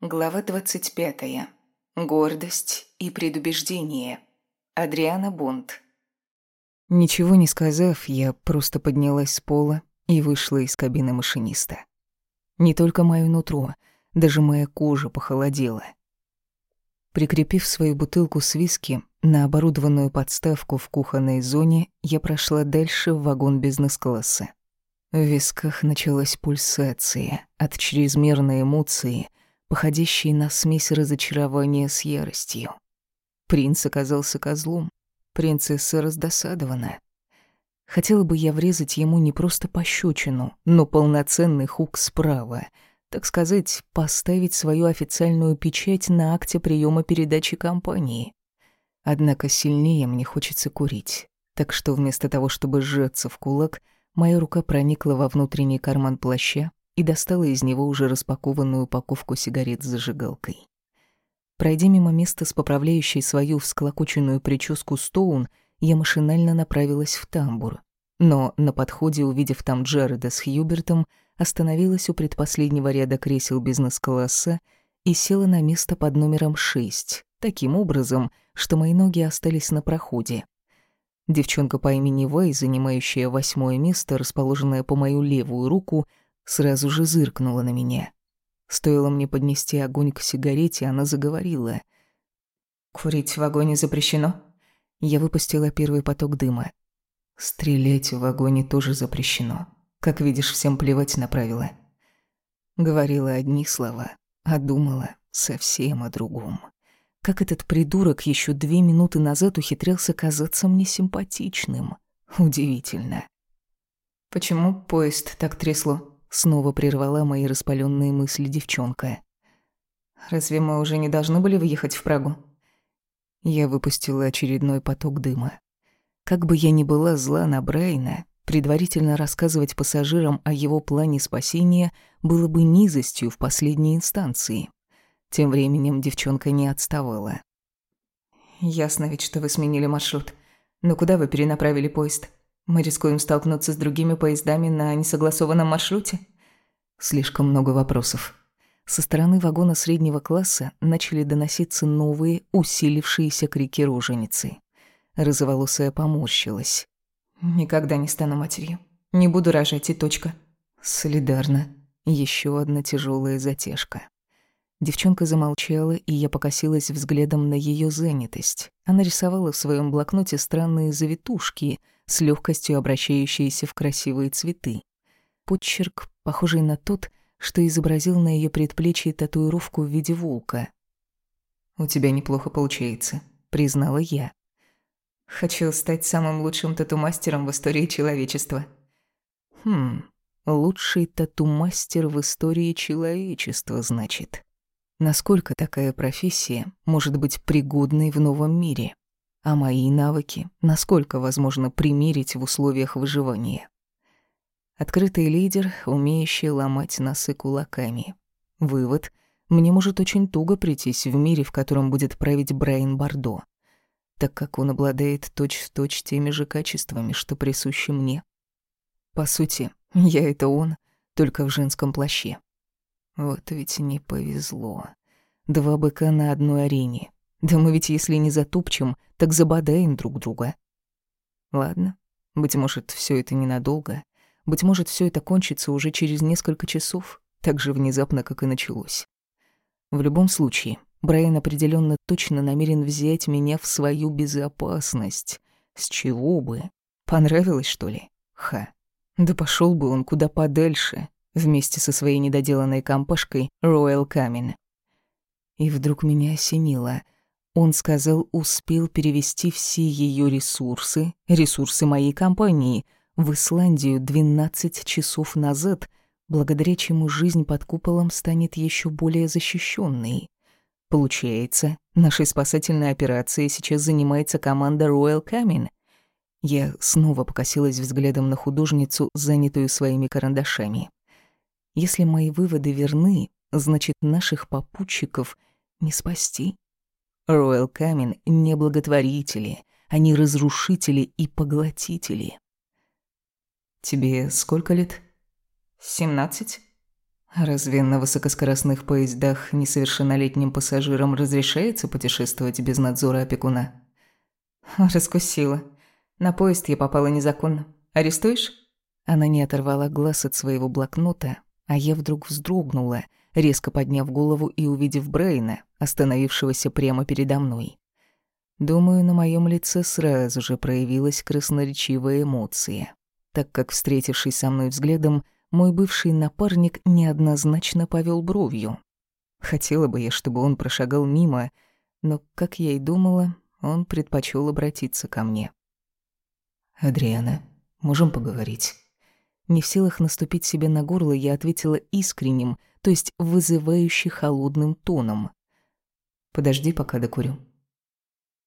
Глава 25. Гордость и предубеждение. Адриана Бонд. Ничего не сказав, я просто поднялась с пола и вышла из кабины машиниста. Не только моё нутро, даже моя кожа похолодела. Прикрепив свою бутылку с виски на оборудованную подставку в кухонной зоне, я прошла дальше в вагон бизнес-класса. В висках началась пульсация от чрезмерной эмоции — походящий на смесь разочарования с яростью. Принц оказался козлом, принцесса раздосадована. Хотела бы я врезать ему не просто пощечину, но полноценный хук справа, так сказать, поставить свою официальную печать на акте приема передачи компании. Однако сильнее мне хочется курить, так что вместо того, чтобы сжаться в кулак, моя рука проникла во внутренний карман плаща и достала из него уже распакованную упаковку сигарет с зажигалкой. Пройдя мимо места с поправляющей свою всклокоченную прическу Стоун, я машинально направилась в тамбур. Но на подходе, увидев там Джареда с Хьюбертом, остановилась у предпоследнего ряда кресел бизнес-класса и села на место под номером 6, таким образом, что мои ноги остались на проходе. Девчонка по имени Вай, занимающая восьмое место, расположенное по мою левую руку, сразу же зыркнула на меня. Стоило мне поднести огонь к сигарете, она заговорила. «Курить в вагоне запрещено?» Я выпустила первый поток дыма. «Стрелять в вагоне тоже запрещено. Как видишь, всем плевать на правила». Говорила одни слова, а думала совсем о другом. Как этот придурок еще две минуты назад ухитрялся казаться мне симпатичным. Удивительно. «Почему поезд так трясло?» Снова прервала мои распаленные мысли девчонка. «Разве мы уже не должны были въехать в Прагу?» Я выпустила очередной поток дыма. Как бы я ни была зла на Брайна, предварительно рассказывать пассажирам о его плане спасения было бы низостью в последней инстанции. Тем временем девчонка не отставала. «Ясно ведь, что вы сменили маршрут. Но куда вы перенаправили поезд?» Мы рискуем столкнуться с другими поездами на несогласованном маршруте. Слишком много вопросов. Со стороны вагона среднего класса начали доноситься новые, усилившиеся крики роженицы. Розоволосая поморщилась. «Никогда не стану матерью. Не буду рожать и точка». Солидарно. Еще одна тяжелая затяжка. Девчонка замолчала, и я покосилась взглядом на ее занятость. Она рисовала в своем блокноте странные завитушки — с легкостью обращающиеся в красивые цветы. Подчерк, похожий на тот, что изобразил на ее предплечье татуировку в виде волка. «У тебя неплохо получается», — признала я. «Хочу стать самым лучшим тату-мастером в истории человечества». «Хм, лучший тату-мастер в истории человечества, значит. Насколько такая профессия может быть пригодной в новом мире?» А мои навыки насколько возможно примерить в условиях выживания. Открытый лидер, умеющий ломать носы кулаками. Вывод — мне может очень туго прийтись в мире, в котором будет править Брайан Бардо, так как он обладает точь-в-точь точь теми же качествами, что присущи мне. По сути, я — это он, только в женском плаще. Вот ведь не повезло. Два быка на одной арене — да мы ведь если не затупчем, так забодаем друг друга. Ладно, быть может, все это ненадолго. Быть может, все это кончится уже через несколько часов, так же внезапно, как и началось. В любом случае, Брайан определенно точно намерен взять меня в свою безопасность. С чего бы? Понравилось, что ли? Ха. Да пошел бы он куда подальше, вместе со своей недоделанной компашкой Royal Камин. И вдруг меня осенило — он сказал, успел перевести все ее ресурсы, ресурсы моей компании, в Исландию 12 часов назад, благодаря чему жизнь под куполом станет еще более защищенной. Получается, нашей спасательной операцией сейчас занимается команда Royal Camin. Я снова покосилась взглядом на художницу, занятую своими карандашами. Если мои выводы верны, значит, наших попутчиков не спасти. Роyal Камин не благотворители, они разрушители и поглотители. Тебе сколько лет? Семнадцать. Разве на высокоскоростных поездах несовершеннолетним пассажирам разрешается путешествовать без надзора опекуна? Раскусила. На поезд я попала незаконно. Арестуешь? Она не оторвала глаз от своего блокнота, а я вдруг вздрогнула, резко подняв голову и увидев Брейна, остановившегося прямо передо мной. Думаю, на моем лице сразу же проявилась красноречивая эмоция, так как, встретившись со мной взглядом, мой бывший напарник неоднозначно повел бровью. Хотела бы я, чтобы он прошагал мимо, но, как я и думала, он предпочел обратиться ко мне. «Адриана, можем поговорить?» Не в силах наступить себе на горло, я ответила искренним, то есть вызывающе холодным тоном. «Подожди, пока докурю».